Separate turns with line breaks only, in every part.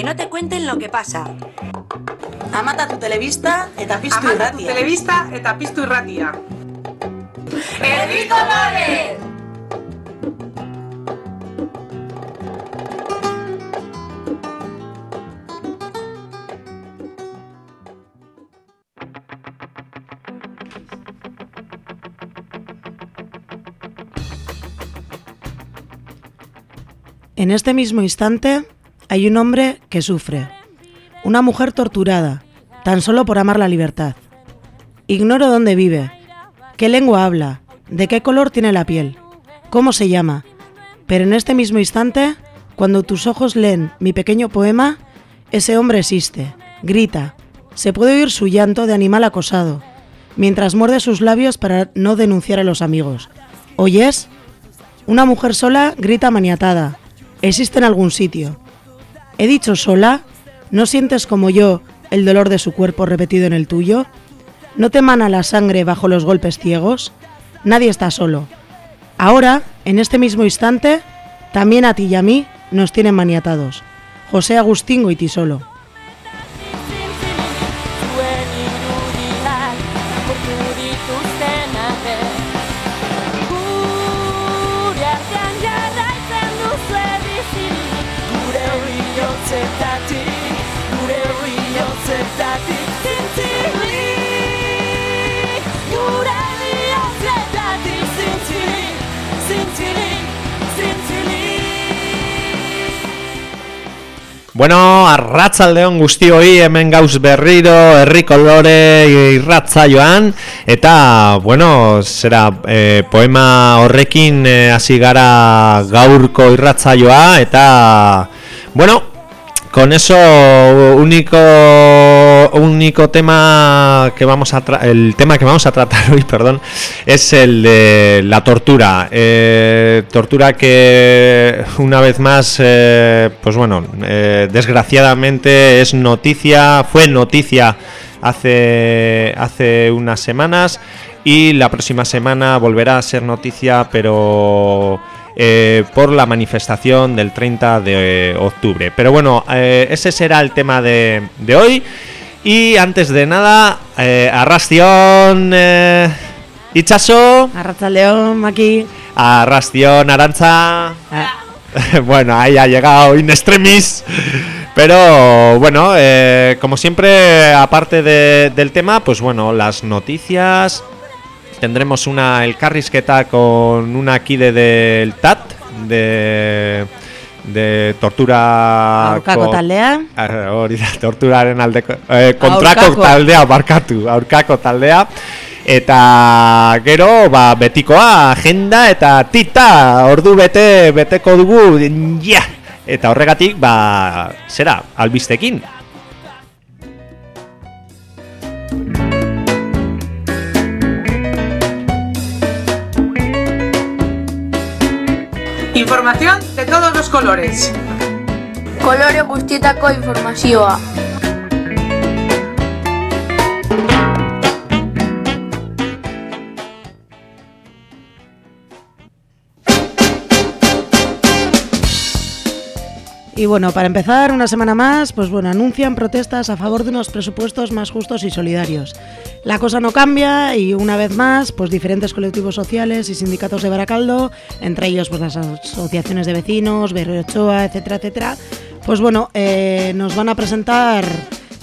Que no te cuenten lo que pasa.
Amata tu televista eta piztu
Amata tu
irratia.
telebista eta piztu irratia.
¡Herri Colores!
En este mismo instante hay un hombre que sufre, una mujer torturada, tan solo por amar la libertad. Ignoro dónde vive, qué lengua habla, de qué color tiene la piel, cómo se llama, pero en este mismo instante, cuando tus ojos leen mi pequeño poema, ese hombre existe, grita, se puede oír su llanto de animal acosado, mientras muerde sus labios para no denunciar a los amigos. ¿Oyes? Una mujer sola grita maniatada. Existe en algún sitio. ¿He dicho sola? ¿No sientes como yo el dolor de su cuerpo repetido en el tuyo? ¿No te emana la sangre bajo los golpes ciegos? Nadie está solo. Ahora, en este mismo instante, también a ti y a mí nos tienen maniatados. José Agustín Goitisolo.
Bueno, arratzaldeon guztioi hemen gauz berriro, herri kolore irratzaioan, eta, bueno, zera, eh, poema horrekin eh, hasi gara gaurko irratzaioa, eta, bueno, con eso único único tema que vamos a el tema que vamos a tratar hoy perdón es el de la tortura. Eh, tortura que una vez más eh, pues bueno eh, desgraciadamente es noticia fue noticia hace hace unas semanas y la próxima semana volverá a ser noticia pero eh, por la manifestación del 30 de octubre. Pero bueno, eh, ese será el tema de, de hoy. Y antes de nada, eh, Arrastion eh, Itxaso,
Arratzaldeón, aquí.
Arrastion Aranza.
Ah,
bueno, ahí ha llegado in extremis. Pero bueno, eh, como siempre, aparte de- del tema, pues bueno, las noticias. Tendremos una el carrisqueta con una aquí de del TAT de de tortura
aurkako
ko-
taldea.
Ah, hori da, torturaren aldeko eh, kontrako
Aurkako.
taldea barkatu, aurkako taldea eta gero ba, betikoa agenda eta tita ordu bete beteko dugu ja eta horregatik ba zera albistekin
Información de todos los colores.
Kolore guztietako informazioa.
Y bueno, para empezar, una semana más, pues bueno, anuncian protestas a favor de unos presupuestos más justos y solidarios. La cosa no cambia y una vez más, pues diferentes colectivos sociales y sindicatos de Baracaldo, entre ellos pues las asociaciones de vecinos, Berriochoa, etcétera, etcétera, pues bueno, eh, nos van a presentar,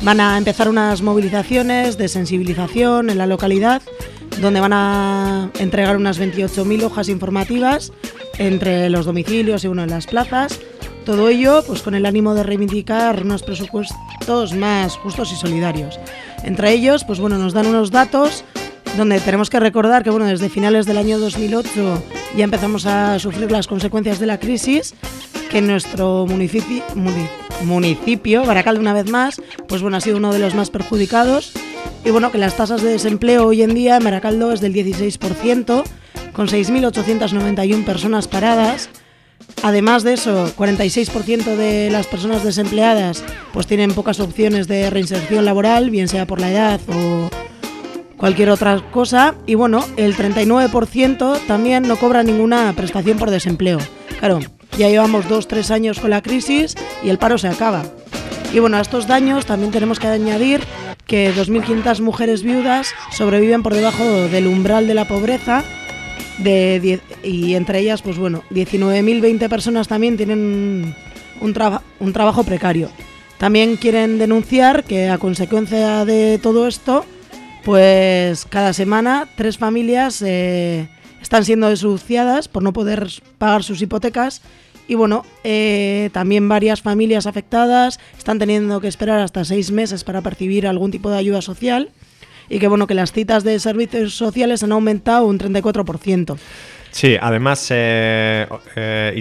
van a empezar unas movilizaciones de sensibilización en la localidad, donde van a entregar unas 28.000 hojas informativas entre los domicilios y uno en las plazas. Todo ello pues con el ánimo de reivindicar unos presupuestos más justos y solidarios. Entre ellos, pues bueno, nos dan unos datos donde tenemos que recordar que bueno, desde finales del año 2008 ya empezamos a sufrir las consecuencias de la crisis, que nuestro municipio, muni- municipio, Baracaldo una vez más, pues bueno, ha sido uno de los más perjudicados y bueno, que las tasas de desempleo hoy en día en Baracaldo es del 16%, con 6.891 personas paradas. Además de eso, 46% de las personas desempleadas pues tienen pocas opciones de reinserción laboral, bien sea por la edad o cualquier otra cosa. Y bueno, el 39% también no cobra ninguna prestación por desempleo. Claro, ya llevamos dos, tres años con la crisis y el paro se acaba. Y bueno, a estos daños también tenemos que añadir que 2.500 mujeres viudas sobreviven por debajo del umbral de la pobreza de die- y entre ellas, pues bueno, 19.020 personas también tienen un, un trabajo precario. También quieren denunciar que a consecuencia de todo esto, pues cada semana tres familias eh, están siendo desahuciadas por no poder pagar sus hipotecas y bueno, eh, también varias familias afectadas están teniendo que esperar hasta seis meses para percibir algún tipo de ayuda social y que bueno, que las citas de servicios sociales han aumentado un 34%.
Sí, además, eh, eh,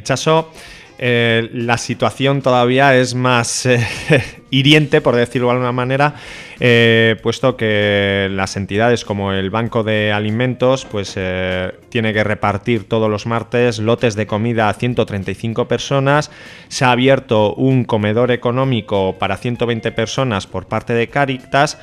eh, la situación todavía es más eh, hiriente, por decirlo de alguna manera, eh, puesto que las entidades como el Banco de Alimentos pues eh, tiene que repartir todos los martes lotes de comida a 135 personas. Se ha abierto un comedor económico para 120 personas por parte de Caritas.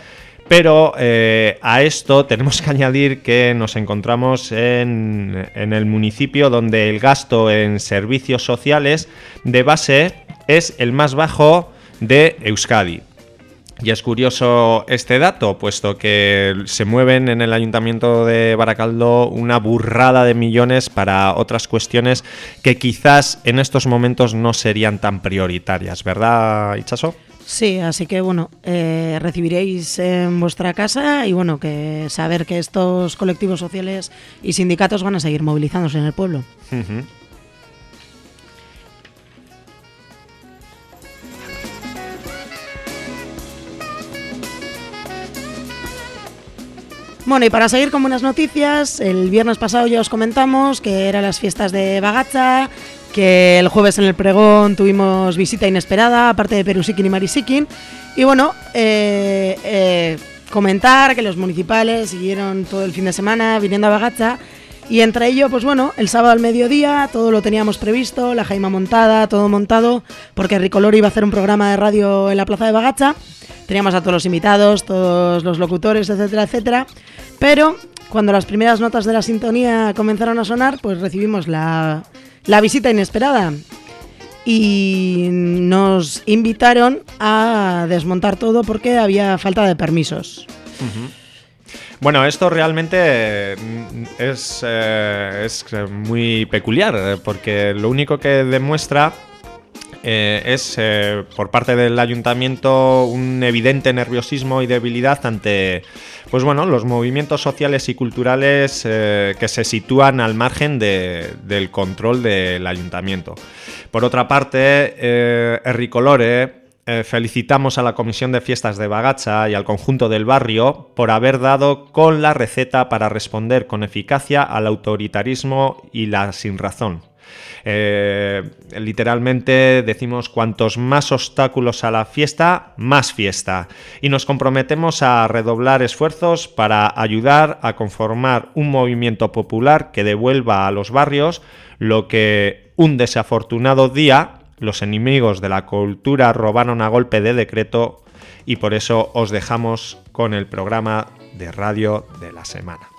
Pero eh, a esto tenemos que añadir que nos encontramos en, el municipio donde el gasto en servicios sociales de base es el más bajo de Euskadi. Y es curioso este dato, puesto que se mueven en el ayuntamiento de Baracaldo una burrada de millones para otras cuestiones que quizás en estos momentos no serían tan prioritarias, ¿verdad, Ichaso?
Sí, así que bueno, eh, recibiréis en vuestra casa y bueno, que saber que estos colectivos sociales y sindicatos van a seguir movilizándose en el pueblo. Bueno, y para seguir con buenas noticias, el viernes pasado ya os comentamos que eran las fiestas de Bagacha, que el jueves en el pregón tuvimos visita inesperada, aparte de Perusikin y Marisikin. Y bueno, eh, eh, comentar que los municipales siguieron todo el fin de semana viniendo a Bagacha. Y entre ello, pues bueno, el sábado al mediodía todo lo teníamos previsto, la jaima montada, todo montado, porque Ricolor iba a hacer un programa de radio en la plaza de Bagacha. Teníamos a todos los invitados, todos los locutores, etcétera, etcétera. Pero cuando las primeras notas de la sintonía comenzaron a sonar, pues recibimos la, la visita inesperada. Y nos invitaron a desmontar todo porque había falta de permisos.
Bueno, esto realmente mm, es, eh, es muy peculiar, eh, porque lo único que demuestra eh, es eh, por parte del ayuntamiento un evidente nerviosismo y debilidad ante pues bueno, los movimientos sociales y culturales eh, que se sitúan al margen de- del control del ayuntamiento. Por otra parte, Erricolore eh, felicitamos a la Comisión de Fiestas de Bagacha y al conjunto del barrio por haber dado con la receta para responder con eficacia al autoritarismo y la sinrazón. Eh, literalmente decimos cuantos más obstáculos a la fiesta, más fiesta. Y nos comprometemos a redoblar esfuerzos para ayudar a conformar un movimiento popular que devuelva a los barrios lo que un desafortunado día los enemigos de la cultura robaron a golpe de decreto y por eso os dejamos con el programa de radio de la semana.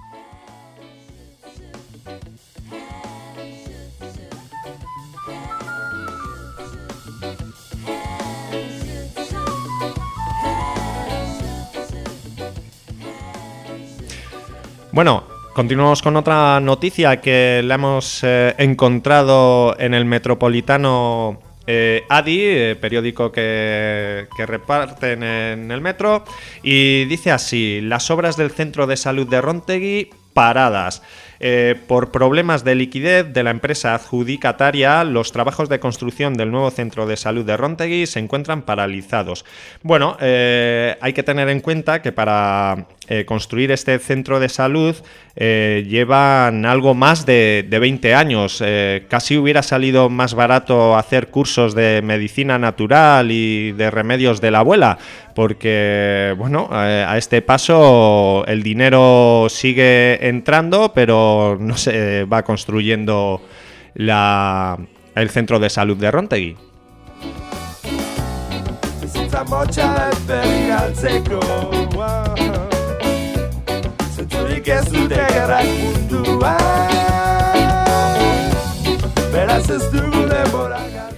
Bueno, continuamos con otra noticia que la hemos eh, encontrado en el Metropolitano eh, ADI, eh, periódico que, que reparten en el metro, y dice así, las obras del Centro de Salud de Rontegui paradas. Eh, por problemas de liquidez de la empresa adjudicataria, los trabajos de construcción del nuevo centro de salud de Rontegui se encuentran paralizados. Bueno, eh, hay que tener en cuenta que para eh, construir este centro de salud eh, llevan algo más de, de 20 años. Casi hubiera salido más barato hacer cursos de medicina natural y de remedios de la abuela, porque, bueno, a este paso el dinero sigue entrando, pero no se va construyendo la, el centro de salud de Rontegui.
Denbora galdu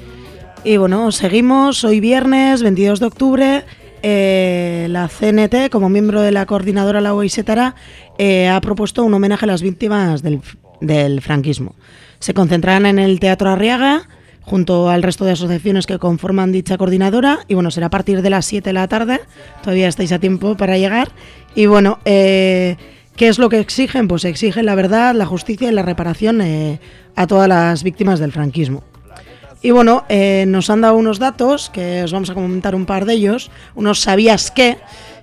Y bueno, seguimos hoy viernes 22 de octubre. Eh, la CNT, como miembro de la coordinadora La Oisetara, eh, ha propuesto un homenaje a las víctimas del, del franquismo. Se concentrarán en el Teatro Arriaga, junto al resto de asociaciones que conforman dicha coordinadora. Y bueno, será a partir de las 7 de la tarde. Todavía estáis a tiempo para llegar. Y bueno, eh, ¿qué es lo que exigen? Pues exigen la verdad, la justicia y la reparación eh, a todas las víctimas del franquismo. Y bueno, eh, nos han dado unos datos, que os vamos a comentar un par de ellos, unos sabías qué,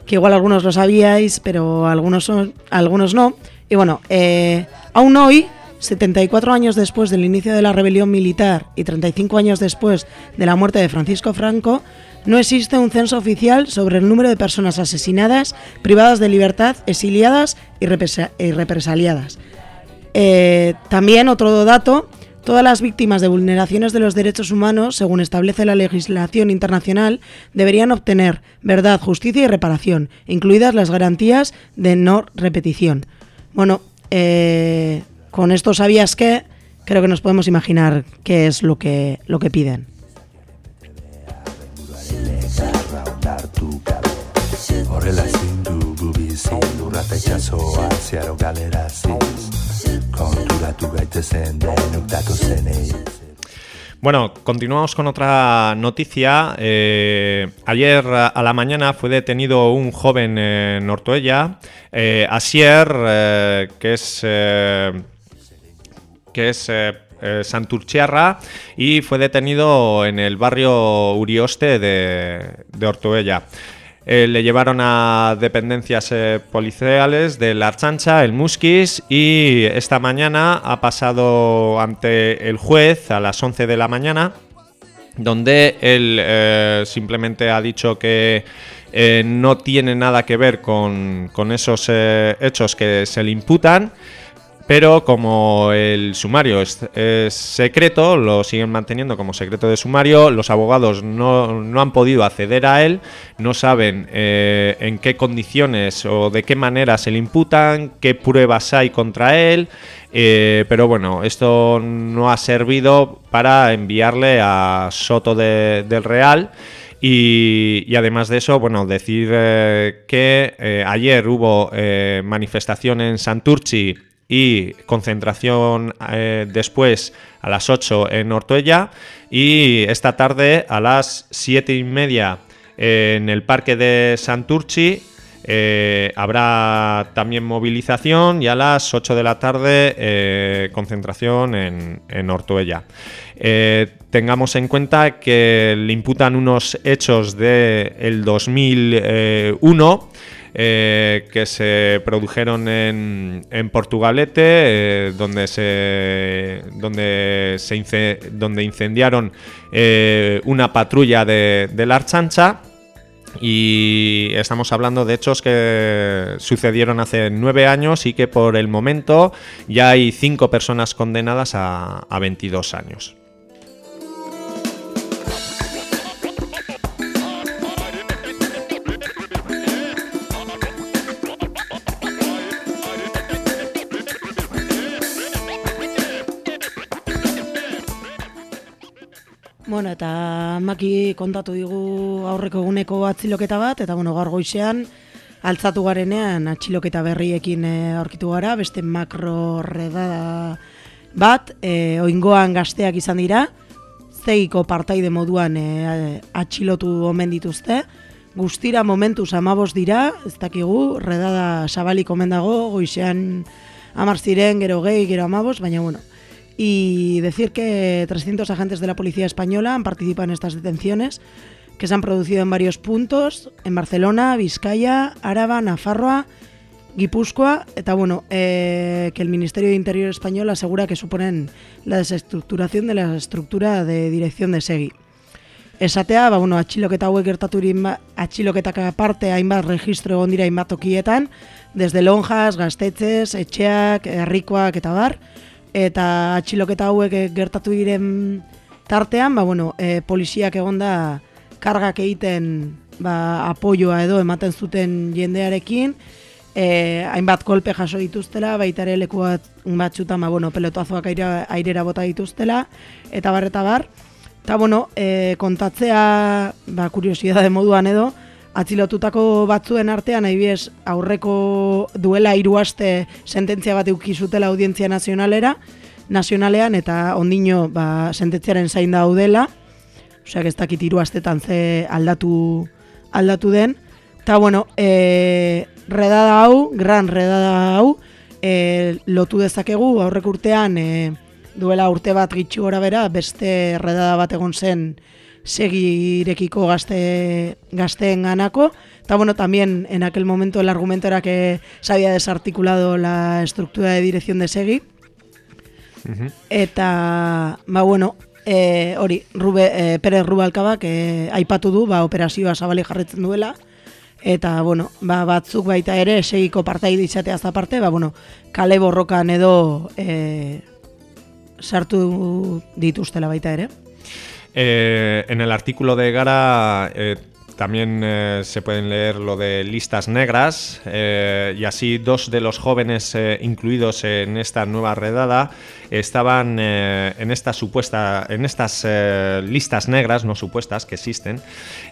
que igual algunos lo sabíais, pero algunos, son- algunos no. Y bueno, eh, aún hoy, 74 años después del inicio de la rebelión militar y 35 años después de la muerte de Francisco Franco, no existe un censo oficial sobre el número de personas asesinadas, privadas de libertad, exiliadas y, represa- y represaliadas. Eh, también otro dato, todas las víctimas de vulneraciones de los derechos humanos, según establece la legislación internacional, deberían obtener verdad, justicia y reparación, incluidas las garantías de no repetición. Bueno, eh, con esto sabías que creo que nos podemos imaginar qué es lo que, lo que piden.
Bueno, continuamos con otra noticia. Eh, ayer a la mañana fue detenido un joven en Ortuella, eh, Asier, eh, que es que es Santurchiarra y fue detenido en el barrio Urioste de, de. Eh, le llevaron a dependencias eh, policiales de la Archancha, el Musquis, y esta mañana ha pasado ante el juez a las 11 de la mañana, donde él eh, simplemente ha dicho que no tiene nada que ver con, con esos hechos que se le imputan, pero como el sumario es, secreto, lo siguen manteniendo como secreto de sumario, los abogados no, no han podido acceder a él, no saben eh, en qué condiciones o de qué manera se le imputan, qué pruebas hay contra él, eh, pero bueno, esto no ha servido para enviarle a Soto de- del Real. Y, además de eso, bueno, decir eh, que ayer hubo manifestación en Santurchi y concentración eh, después a las 8 en Ortuella y esta tarde a las 7 y media en el parque de Santurchi eh, habrá también movilización y a las 8 de la tarde eh, concentración en, en Ortuella. Tengamos en cuenta que le imputan unos hechos del 2001 eh, que se produjeron en, en Portugalete, eh, donde se donde se donde incendiaron eh, una patrulla de, de la Archancha. Y estamos hablando de hechos que sucedieron hace nueve años y que por el momento ya hay cinco personas condenadas a, a 22 años.
Bueno, eta maki kontatu digu aurreko eguneko atziloketa bat, eta bueno, gaur goizean altzatu garenean atxiloketa berriekin e, aurkitu gara, beste makro redada bat, e, oingoan gazteak izan dira, zeiko partaide moduan e, atxilotu omen dituzte, guztira momentuz amabos dira, ez dakigu, redada sabalik omen dago, goizean amar ziren, gero gehi, gero amabos, baina bueno, y decir que 300 agentes de la Policía Española han participado en estas detenciones que se han producido en varios puntos, en Barcelona, Vizcaya, Áraba, Nafarroa, Guipúzcoa, eta bueno, eh, que el Ministerio de Interior español asegura que suponen la desestructuración de la estructura de dirección de Segui. Esatea, ba, bueno, atxiloketa hauek gertatu atxiloketak aparte hainbat registro egon dira hainbat tokietan, desde lonjas, gaztetzez, etxeak, herrikoak eta bar, eta atxiloketa hauek eh, gertatu diren tartean, ba, bueno, e, poliziak egonda kargak egiten ba, apoioa edo ematen zuten jendearekin, e, hainbat kolpe jaso dituztela, baita ere leku bat batzutan ba, bueno, pelotazoak aire, airera bota dituztela, eta bar, eta bar, Eta, bueno, e, kontatzea, ba, kuriosidade moduan edo, atzilotutako batzuen artean, adibidez, aurreko duela hiru aste sententzia bat eukizutela audientzia nazionalera, nazionalean, eta ondino, ba, sententziaren zain daudela, osea, ez dakit hiru astetan ze aldatu, aldatu den, eta, bueno, e, redada hau, gran redada hau, e, lotu dezakegu aurrek urtean e, duela urte bat gitxu gora bera, beste redada bat egon zen segirekiko gazte, gazteen ganako. Eta bueno, también en aquel momento el argumento era que se había desarticulado la estructura de dirección de segi. Eta, ba bueno, e, hori, Rube, e, Perez Rubalkabak e, aipatu du, ba, operazioa zabali jarretzen duela, eta, bueno, ba, batzuk baita ere, segiko partaide izatea aparte, ba, bueno, kale borrokan edo e, sartu dituztela baita ere.
Eh, en el artículo de Gara eh, también eh, se pueden leer lo de listas negras y así dos de los jóvenes incluidos en esta nueva redada estaban en esta supuesta en estas listas negras no supuestas que existen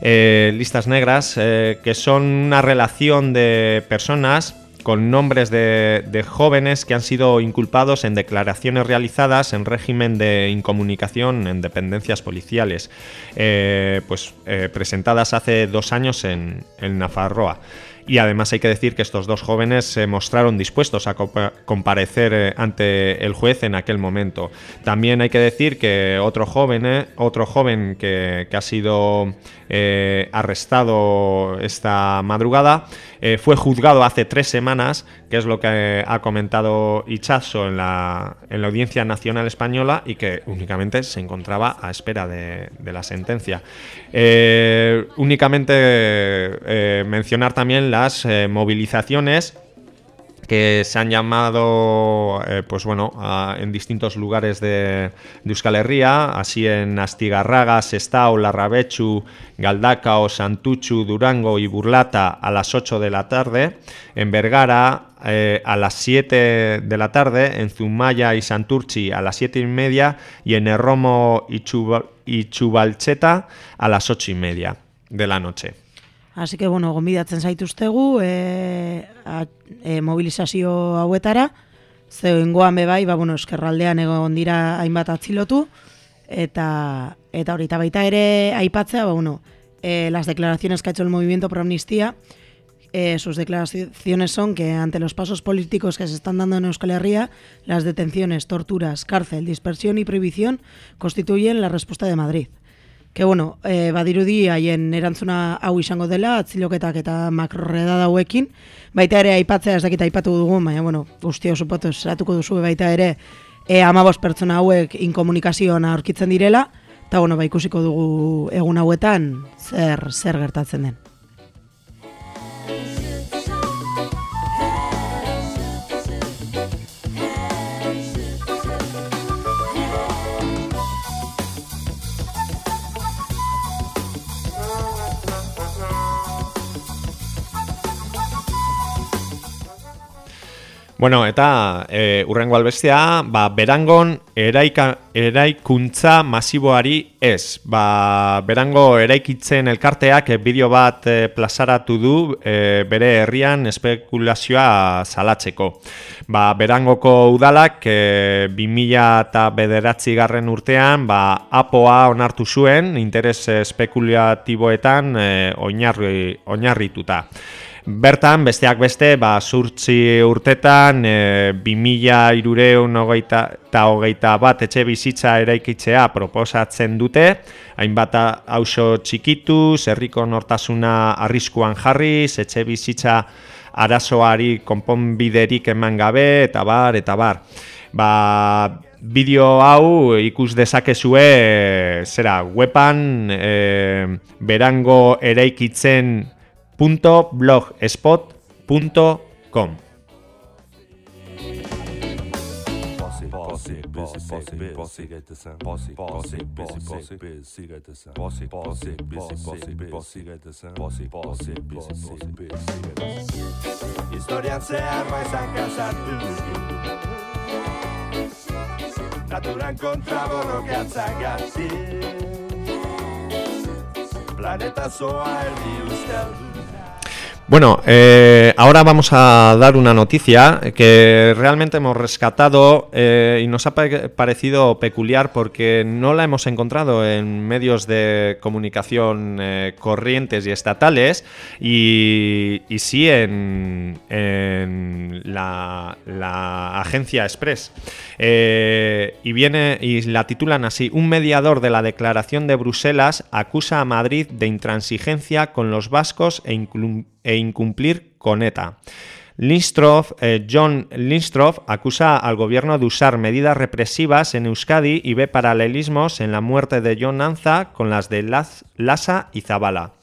listas negras que son una relación de personas con nombres de, jóvenes que han sido inculpados en declaraciones realizadas en régimen de incomunicación en dependencias policiales, eh, pues eh, presentadas hace dos años en, en Nafarroa. Y además hay que decir que estos dos jóvenes se mostraron dispuestos a compa- comparecer eh, ante el juez en aquel momento. También hay que decir que otro joven, eh, otro joven que ha sido eh, arrestado esta madrugada eh, fue juzgado hace tres semanas, que es lo que ha comentado Ichazo en la, en la Audiencia Nacional Española y que únicamente se encontraba a espera de, la sentencia. Eh, únicamente mencionar también las movilizaciones que se han llamado eh, pues bueno en distintos lugares de, de Euskal Herria, así en Astigarraga, Sestao, Larrabechu, Galdacao, Santuchu, Durango y Burlata a las 8 de la tarde, en Vergara eh, a las 7 de la tarde, en Zumaya y Santurchi a las 7 y media y en Erromo y, y Chubalcheta a las 8 y media de la noche.
Así que, bueno, gonbidatzen zaituztegu e, a, e, mobilizazio hauetara, zegoengoan bebai, ba, bueno, eskerraldean egon dira hainbat atzilotu, eta, eta hori, eta baita ere aipatzea, ba, bueno, e, las declaraciones que ha hecho el Movimiento Pro Amnistía, eh, sus declaraciones son que ante los pasos políticos que se están dando en Euskal Herria, las detenciones, torturas, cárcel, dispersión y prohibición constituyen la respuesta de Madrid. Que bueno, e, badirudi haien erantzuna hau izango dela, atziloketak eta makrorredada hauekin, baita ere aipatzea ez dakit aipatu dugu, baina bueno, guztio supatu esatuko duzu baita ere e, amabos pertsona hauek inkomunikazioan aurkitzen direla, eta bueno, ba, ikusiko dugu egun hauetan zer, zer gertatzen den.
Bueno, eta e, urrengo albestea, ba, berangon eraika, eraikuntza masiboari ez. Ba, berango eraikitzen elkarteak e, bideo bat e, plazaratu du e, bere herrian espekulazioa salatzeko. Ba, berangoko udalak e, 2000 eta bederatzi garren urtean ba, apoa onartu zuen interes espekulatiboetan e, oinarri, oinarrituta. Bertan, besteak beste, ba, zurtzi urtetan, e, 2000 irureun hogeita, eta hogeita bat etxe bizitza eraikitzea proposatzen dute, hainbat auzo txikitu, herriko nortasuna arriskuan jarriz, etxe bizitza arazoari konponbiderik eman gabe, eta bar, eta bar. Ba, bideo hau ikus dezakezue zera weban e, berango eraikitzen www.blogspot.com.
Historian zehar maizan kasatu Naturan kontra planeta zoa erdi usteldu
Bueno, eh, ahora vamos a dar una noticia que realmente hemos rescatado eh, y nos ha pa- parecido peculiar porque no la hemos encontrado en medios de comunicación eh, corrientes y estatales y, sí en, en la, agencia Express. Y viene y la titulan así: Un mediador de la Declaración de Bruselas acusa a Madrid de intransigencia con los vascos e, inclu- e incumplir con ETA. Eh, John Linstroff acusa al gobierno de usar medidas represivas en Euskadi y ve paralelismos en la muerte de John Anza con las de Laz- y Zabala.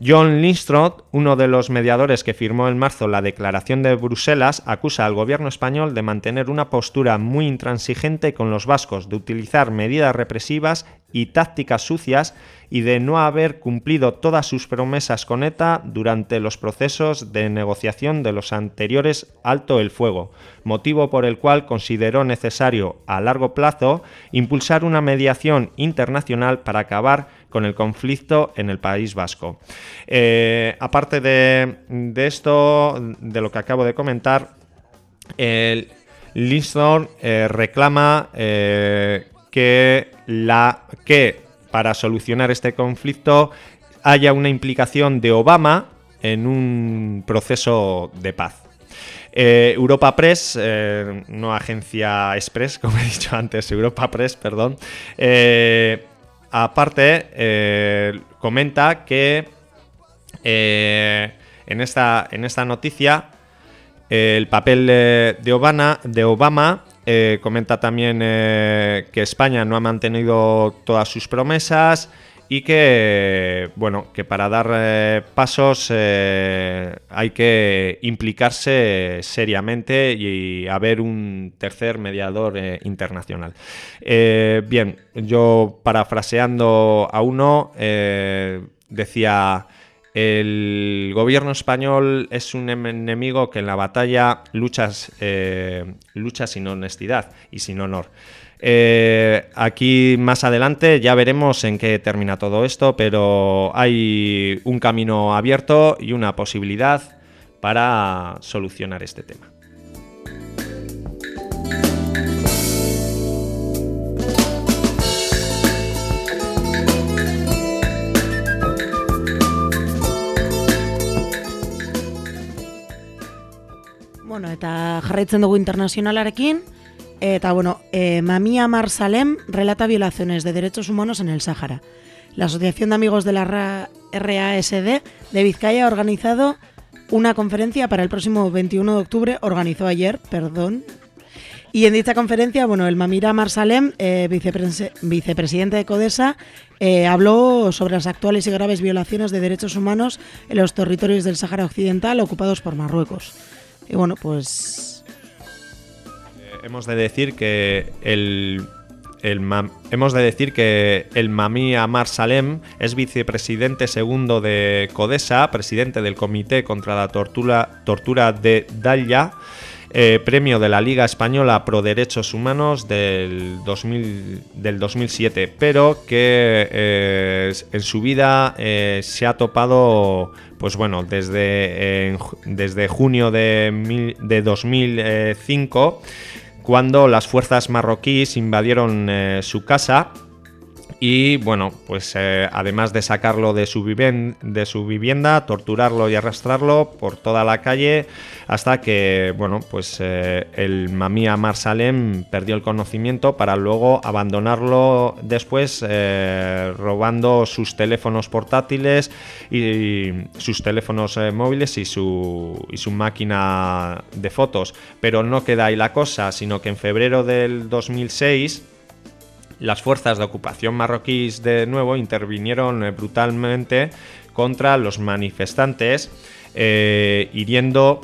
John Linstroth, uno de los mediadores que firmó en marzo la Declaración de Bruselas, acusa al gobierno español de mantener una postura muy intransigente con los vascos, de utilizar medidas represivas y tácticas sucias y de no haber cumplido todas sus promesas con ETA durante los procesos de negociación de los anteriores Alto el Fuego, motivo por el cual consideró necesario a largo plazo impulsar una mediación internacional para acabar con el conflicto en el País Vasco. Eh, aparte de, esto, de lo que acabo de comentar, el eh, reclama eh, que, para solucionar este conflicto haya una implicación de Obama en un proceso de paz. Eh, Europa Press, eh, no agencia Express, como he dicho antes, Europa Press, perdón. eh, aparte, comenta que en, esta, en esta noticia el papel de Obama, de Obama eh, comenta también eh, que España no ha mantenido todas sus promesas y que bueno que para dar eh, pasos hay que implicarse seriamente y haber un tercer mediador internacional. Bien, yo parafraseando a uno decía el gobierno español es un em- enemigo que en la batalla luchas, eh, lucha sin honestidad y sin honor. Eh, aquí más adelante ya veremos en qué termina todo esto, pero hay un camino abierto y una posibilidad para solucionar este tema.
Eta jarraitzen dugu internacionalarekin. Eta bueno, eh, Mamia Salem relata violaciones de derechos humanos en el Sáhara. La Asociación de Amigos de la Ra- RASD de Vizcaya ha organizado una conferencia para el próximo 21 de octubre, organizó ayer, perdón. Y en dicha conferencia, bueno, el Mamira Marsalem, eh, viceprese- vicepresidente de CODESA, eh, habló sobre las actuales y graves violaciones de derechos humanos en los territorios del Sáhara Occidental ocupados por Marruecos. Y bueno, pues
Eh, hemos de decir que el, el hemos de decir que el Mami Amar Salem es vicepresidente segundo de CODESA, presidente del Comité contra la Tortura, tortura de Dalla, eh, premio de la Liga Española Pro Derechos Humanos del, 2000 del 2007, pero que eh, en su vida eh, se ha topado, pues bueno, desde, desde junio de, mil- de 2005 cuando las fuerzas marroquíes invadieron su casa y bueno, pues eh, además de sacarlo de su, vivienda, torturarlo y arrastrarlo por toda la calle hasta que, bueno, pues eh, el Mamía Marsalem perdió el conocimiento para luego abandonarlo después eh, robando sus teléfonos portátiles y sus teléfonos eh, móviles y su, y su máquina de fotos. Pero no queda ahí la cosa, sino que en febrero del 2006 las fuerzas de ocupación marroquíes de nuevo intervinieron eh, brutalmente contra los manifestantes, eh, hiriendo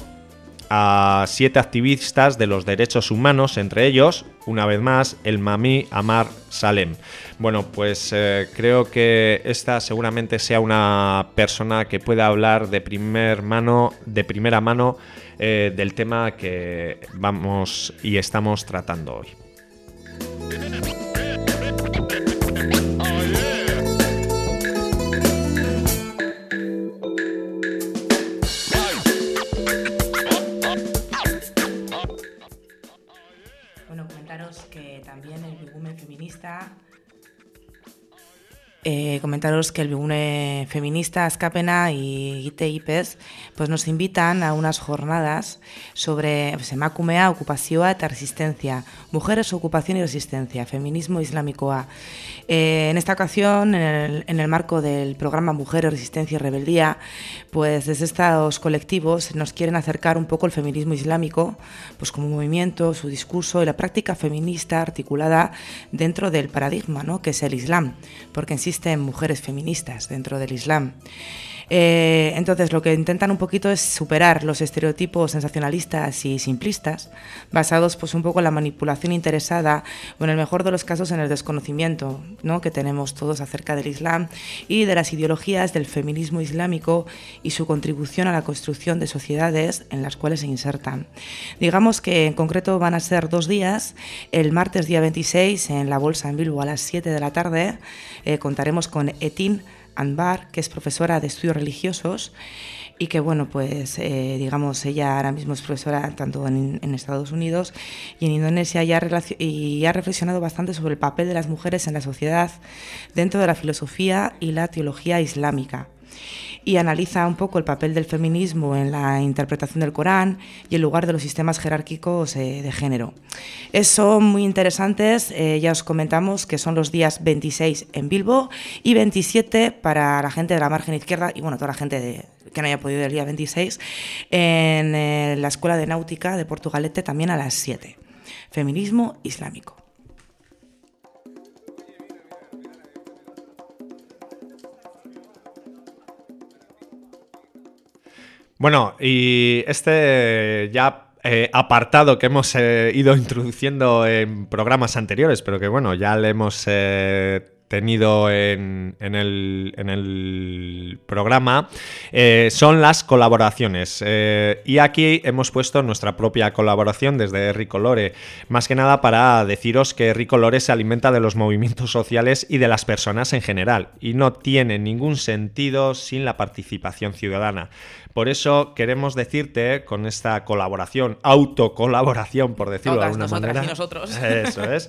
a siete activistas de los derechos humanos, entre ellos, una vez más, el Mami Amar Salem. Bueno, pues eh, creo que esta seguramente sea una persona que pueda hablar de primer mano, de primera mano, del tema que vamos y estamos tratando hoy.
Feminista eh, comentaros que el Bigune Feminista, Azkapena y ITIPES pues nos invitan a unas jornadas sobre pues, emakumea, okupazioa eta resistencia, mujeres, ocupación y resistencia, feminismo islámico A. Eh, en esta ocasión, en el, en el marco del programa Mujeres, Resistencia y Rebeldía, pues desde estos colectivos nos quieren acercar un poco el feminismo islámico, pues como movimiento, su discurso y la práctica feminista articulada dentro del paradigma, ¿no? que es el Islam, porque existen mujeres feministas dentro del Islam. Eh, entonces, lo que intentan un poquito es superar los estereotipos sensacionalistas y simplistas, basados pues un poco en la manipulación interesada, o en el mejor de los casos en el desconocimiento ¿no? que tenemos todos acerca del Islam y de las ideologías del feminismo islámico y su contribución a la construcción de sociedades en las cuales se insertan. Digamos que en concreto van a ser dos días, el martes día 26 en la Bolsa en Bilbo a las 7 de la tarde, eh, contaremos con Etin Anbar, que es profesora de estudios religiosos y que, bueno, pues eh, digamos, ella ahora mismo es profesora tanto en, en Estados Unidos y en Indonesia y ha, y ha reflexionado bastante sobre el papel de las mujeres en la sociedad dentro de la filosofía y la teología islámica y analiza un poco el papel del feminismo en la interpretación del Corán y el lugar de los sistemas jerárquicos eh, de género. Es, son muy interesantes, eh, ya os comentamos que son los días 26 en Bilbo y 27 para la gente de la margen izquierda y bueno, toda la gente que no haya podido el día 26 en eh, la Escuela de Náutica de Portugalete también a las 7. Feminismo islámico.
Bueno, y este ya eh, apartado que hemos eh, ido introduciendo en programas anteriores, pero que bueno, ya le hemos eh, tenido en, el, programa son las colaboraciones. Y aquí hemos puesto nuestra propia colaboración desde Ricolore, más que nada para deciros que Ricolore se alimenta de los movimientos sociales y de las personas en general, y no tiene ningún sentido sin la participación ciudadana. Por eso queremos decirte con esta colaboración, autocolaboración, por decirlo
Todas
de alguna manera.
y nosotros.
Eso es.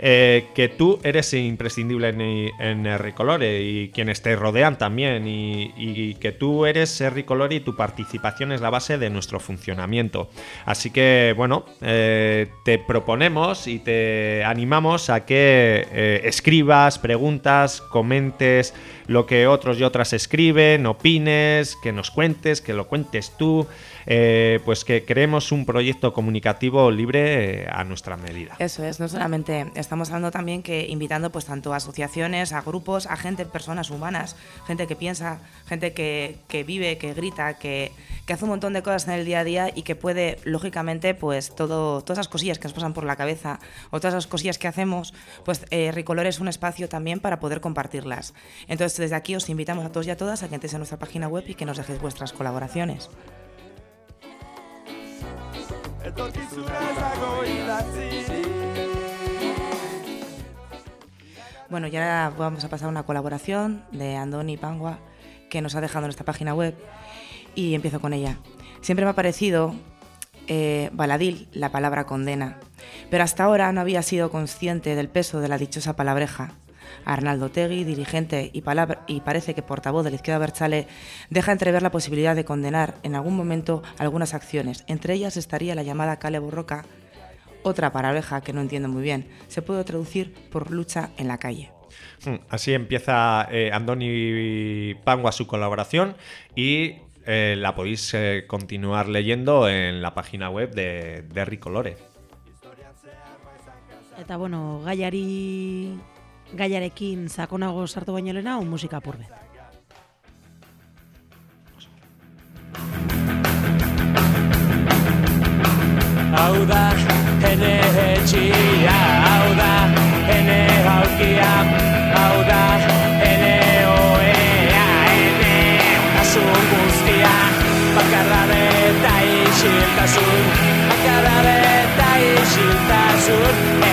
eh, que tú eres imprescindible en, en Ricolore y quienes te rodean también. Y, y que tú eres Ricolore y tu participación es la base de nuestro funcionamiento. Así que, bueno, eh, te proponemos y te animamos a que eh, escribas, preguntas, comentes lo que otros y otras escriben, opines, que nos cuentes, que lo cuentes tú, eh, pues que creemos un proyecto comunicativo libre eh, a nuestra medida.
Eso es, no solamente estamos hablando también que invitando pues tanto a asociaciones, a grupos, a gente, personas humanas, gente que piensa, gente que, que vive, que grita, que, que, hace un montón de cosas en el día a día y que puede, lógicamente, pues todo, todas esas cosillas que nos pasan por la cabeza o todas esas cosillas que hacemos, pues eh, Ricolor es un espacio también para poder compartirlas. Entonces, desde aquí os invitamos a todos y a todas a que entréis en nuestra página web y que nos dejéis vuestras colaboraciones. Bueno, y ahora vamos a pasar a una colaboración de Andoni Pangua que nos ha dejado en nuestra página web y empiezo con ella. Siempre me ha parecido eh, baladil la palabra condena, pero hasta ahora no había sido consciente del peso de la dichosa palabreja. Arnaldo Tegui, dirigente y, palabra, y, parece que portavoz de la izquierda Berchale, deja entrever la posibilidad de condenar en algún momento algunas acciones. Entre ellas estaría la llamada Cale Borroca, otra palabreja que no entiendo muy bien. Se puede traducir por lucha en la calle.
Así empieza eh, Andoni Pangua su colaboración y eh, la podéis eh, continuar leyendo en la página web de, de Ricolore.
Eta bueno, gaiari gaiarekin sakonago sartu baino lehena, un musika purbet.
Hau da, ene etxia, hau da, ene haukia, hau da, ene oea, ene asun guztia, bakarrabe eta isiltasun, bakarrabe eta isiltasun,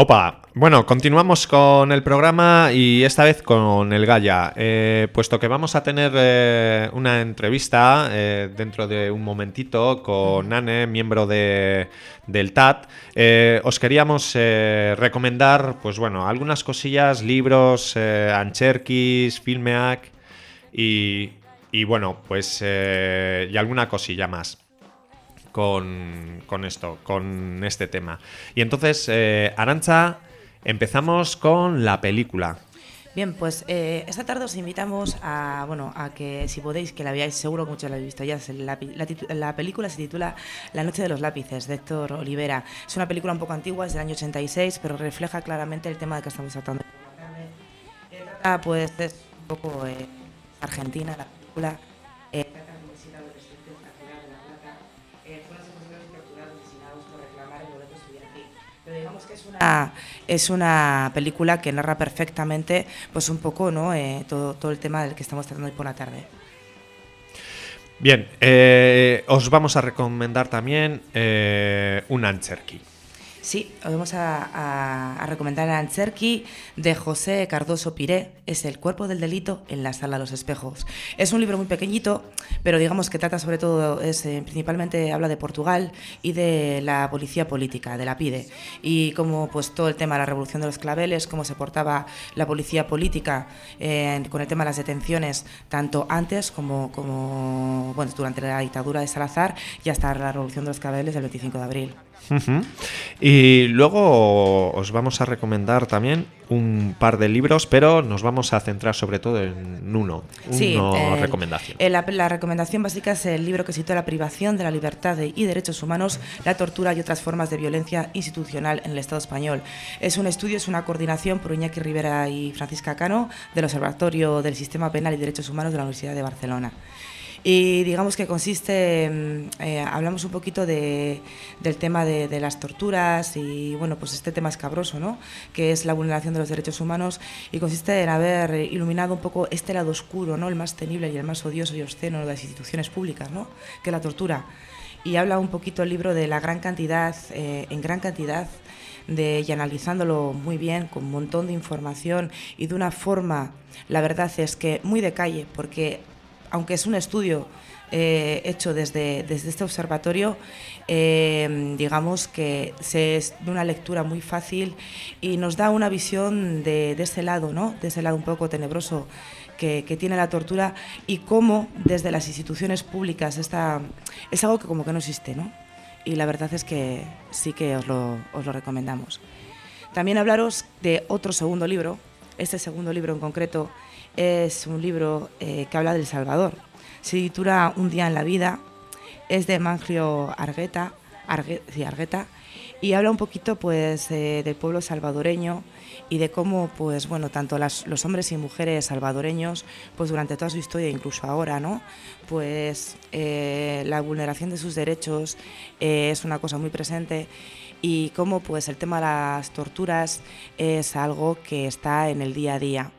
Aupa, bueno, continuamos con el programa y esta vez con el Gaya, eh, puesto que vamos a tener eh, una entrevista eh, dentro de un momentito con Anne, miembro de, del TAT, os queríamos recomendar, pues bueno, algunas cosillas, libros, Ancherkis, Filmeac y, y bueno, pues eh, y alguna cosilla más con, con esto, con este tema. Y entonces, eh, Arancha, empezamos con la película.
Bien, pues eh, esta tarde os invitamos a, bueno, a que si podéis, que la veáis, seguro que muchos la habéis visto ya, la, película se titula La noche de los lápices, de Héctor Olivera. Es una película un poco antigua, es del año 86, pero refleja claramente el tema de que estamos tratando. Trata, pues, es un poco eh, Argentina, la película. Eh, trata de un exilado resistente de la ciudad de La Plata. Eh, fueron secuestrados y torturados y asesinados por reclamar el boleto estudiantil. Pero digamos que es una, es una película que narra perfectamente, pues un poco, ¿no? Eh, todo, todo el tema del que estamos tratando hoy por la tarde.
Bien, eh, os vamos a recomendar también eh, un Ancherky.
Sí, os vamos a, recomendar a Ancherky de José Cardoso Piré. Es El cuerpo del delito en la sala de los espejos. Es un libro muy pequeñito, pero digamos que trata sobre todo, es, eh, principalmente habla de Portugal y de la policía política, de la PIDE. Y cómo pues todo el tema de la revolución de los claveles, cómo se portaba la policía política eh, con el tema de las detenciones, tanto antes como, como bueno, durante la dictadura de Salazar y hasta la revolución de los claveles del 25 de abril.
Y luego os vamos a recomendar también un par de libros, pero nos vamos a centrar sobre todo en uno.
Sí, eh,
recomendación.
eh, la, la recomendación básica es el libro que citó La privación de la libertad de- y derechos humanos, la tortura y otras formas de violencia institucional en el Estado español. Es un estudio, es una coordinación por Iñaki Rivera y Francisca Cano del Observatorio del Sistema Penal y Derechos Humanos de la Universidad de Barcelona. Y digamos que consiste, eh, hablamos un poquito de, del tema de, de, las torturas y bueno, pues este tema escabroso, ¿no? Que es la vulneración de los derechos humanos y consiste en haber iluminado un poco este lado oscuro, ¿no? El más temible y el más odioso y obsceno de las instituciones públicas, ¿no? Que es la tortura. Y habla un poquito el libro de la gran cantidad, eh, en gran cantidad, de, y analizándolo muy bien, con un montón de información y de una forma, la verdad es que muy de calle, porque aunque es un estudio eh, hecho desde, desde este observatorio, eh, digamos que se, es una lectura muy fácil y nos da una visión de, ese lado, ¿no? de ese lado un poco tenebroso que, tiene la tortura y cómo desde las instituciones públicas esta, es algo que como que no existe. ¿no? Y la verdad es que sí que os lo, os lo recomendamos. También hablaros de otro segundo libro. Este segundo libro en concreto es un libro eh, que habla del Salvador. Se titula Un día en la vida. Es de Manglio Argueta, Argue, Argueta y habla un poquito pues eh, del pueblo salvadoreño y de cómo pues bueno tanto los hombres y mujeres salvadoreños pues durante toda su historia incluso ahora no pues eh, la vulneración de sus derechos eh, es una cosa muy presente y cómo pues el tema de las torturas es algo que está en el día a día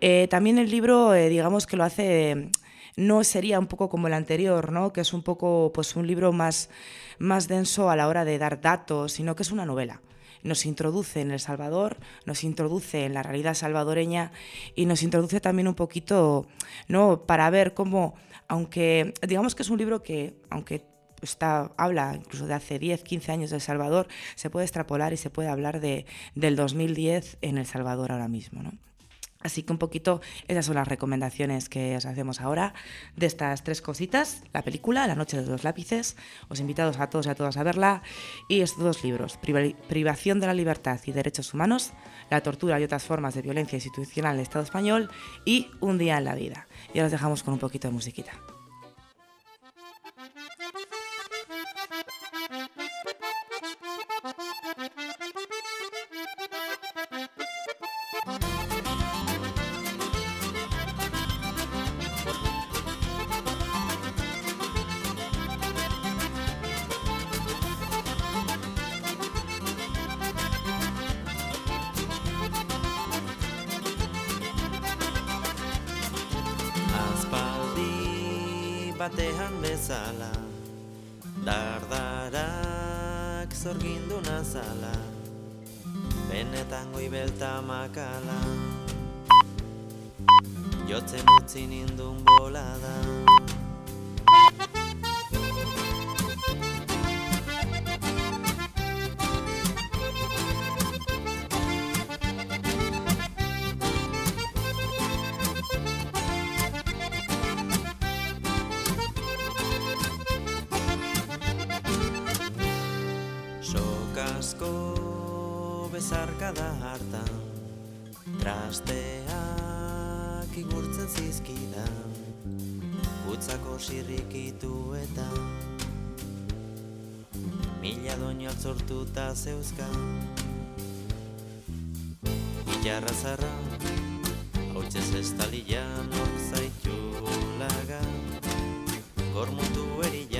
eh, también el libro digamos que lo hace no sería un poco como el anterior no que es un poco pues un libro más más denso a la hora de dar datos sino que es una novela nos introduce en El Salvador, nos introduce en la realidad salvadoreña y nos introduce también un poquito, ¿no? Para ver cómo, aunque digamos que es un libro que, aunque está, habla incluso de hace 10, 15 años de El Salvador, se puede extrapolar y se puede hablar de, del 2010 en El Salvador ahora mismo, ¿no? Así que un poquito esas son las recomendaciones que os hacemos ahora de estas tres cositas, la película, La noche de los lápices, os invitados a todos y a todas a verla, y estos dos libros, Privación de la libertad y derechos humanos, La tortura y otras formas de violencia institucional en el Estado español y Un día en la vida. Y ahora os dejamos con un poquito de musiquita.
Batean bezala Dardarak zorgindu nazala Benetan goibelta makala. Jotzen utzi nindun bolada asko bezarkada hartan Trasteak igurtzen zizkidan Gutzako sirrikituetan Mila doino atzortuta zeuzkan Ilarra zarra Hautzez ez talian zaitu laga. Gormutu erila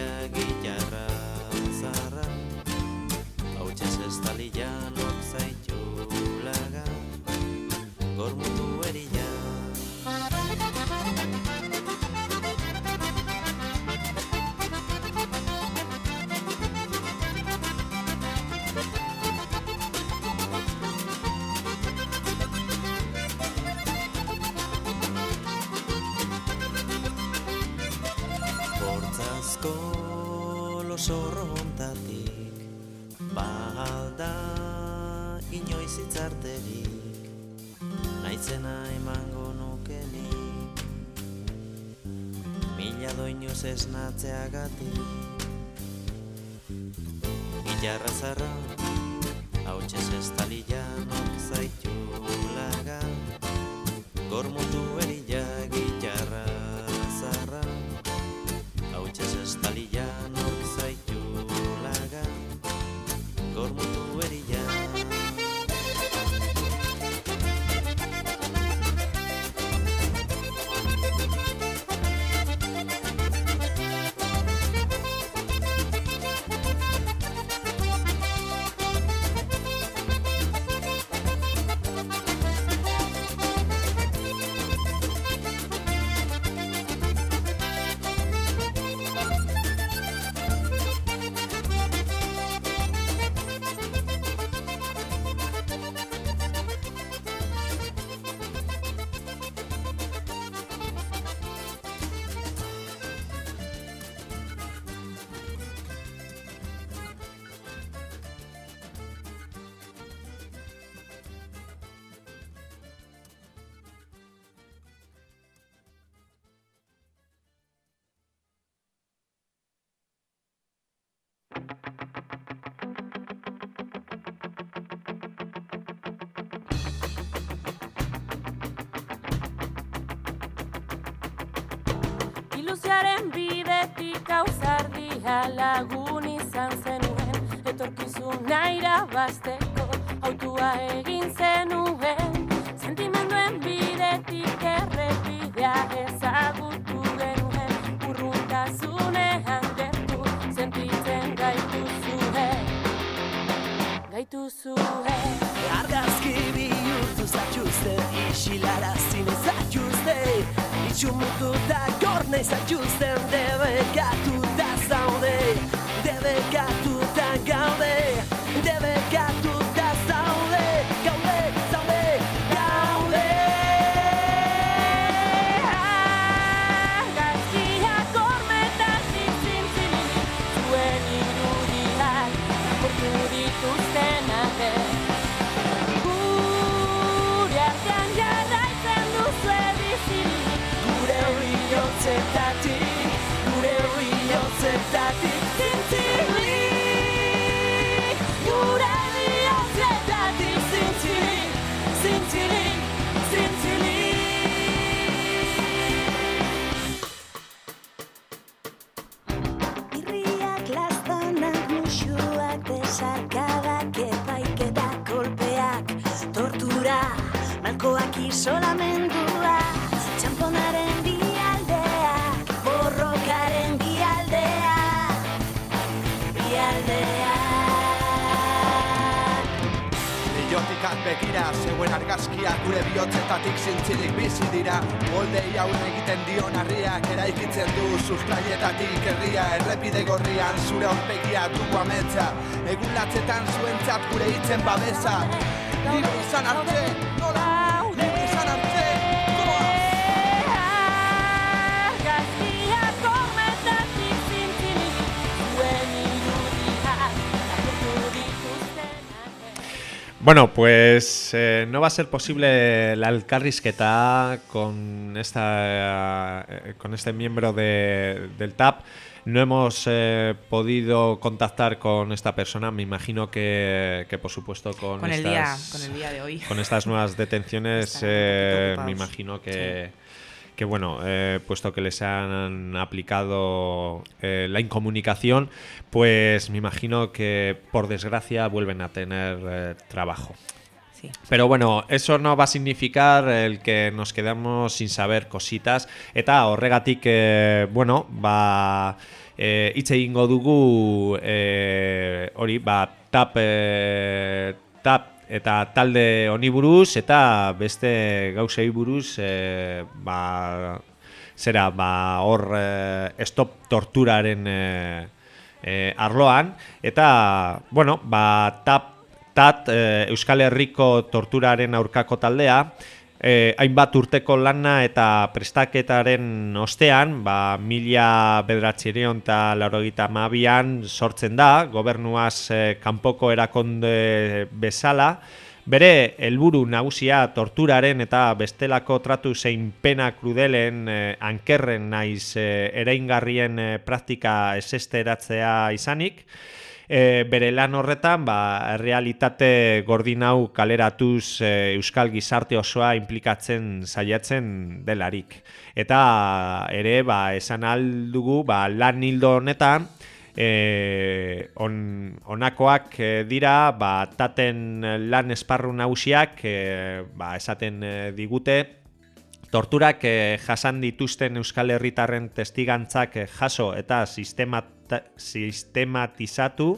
Mila doinuz esnatzeagatik. Ilarra zarra
Ilusiaren bidetik hauzardia lagun izan zenuen Etorkizuna irabazteko autua egin zenuen Sentimenduen bidetik errepidea ezagutu genuen. Urruntasunean gertu sentitzen gaituzue Gaituzue
Argazki bihurtu zatxuzte, isilara zine zatxuzte Itxumutu da gorne zatxuzten, debekatu
zintzilik
bizi dira Moldei aurre egiten dion harriak eraikitzen du sustraietatik herria Errepide gorrian zure aurpegia dugu ametsa. Egun latzetan zuentzat gure hitzen babesa. Libre izan arte,
Bueno, pues eh, no va a ser posible la alcarrisqueta con esta eh, con este miembro de- del TAP. No hemos eh, podido contactar con esta persona. Me imagino que, que por supuesto con,
Con el
estas,
día- con el día de hoy.
con estas nuevas detenciones, eh, me imagino que que bueno, eh, puesto que les han aplicado eh, la incomunicación, pues me imagino que por desgracia vuelven a tener eh, trabajo.
Sí.
Pero bueno, eso no va a significar el que nos quedamos sin saber cositas. Eta horregatik, eh, bueno, ba, eh, hitz egingo dugu hori, ba, tap, eh, tap eta talde honi buruz eta beste gauzei buruz eh, ba, zera ba, hor eh, stop torturaren eh, eh, arloan. Eta bueno ba, tap tat eh, Euskal Herriko torturaren aurkako taldea eh, hainbat urteko lana eta prestaketaren ostean, ba, mila bederatzireon eta laurogeita mabian sortzen da, gobernuaz eh, kanpoko erakonde bezala, bere helburu nagusia torturaren eta bestelako tratu zein pena krudelen eh, ankerren naiz eh, ereingarrien eh, praktika esesteratzea izanik, E, bere lan horretan, ba, realitate gordin hau kaleratuz e, euskal gizarte osoa implikatzen saiatzen delarik. Eta ere, ba, esan aldugu, ba, lan hildo honetan, e, on, onakoak e, dira, ba, taten lan esparru nagusiak, e, ba, esaten e, digute, Torturak eh, jasan dituzten Euskal Herritarren testigantzak eh, jaso eta sistemata, sistematizatu,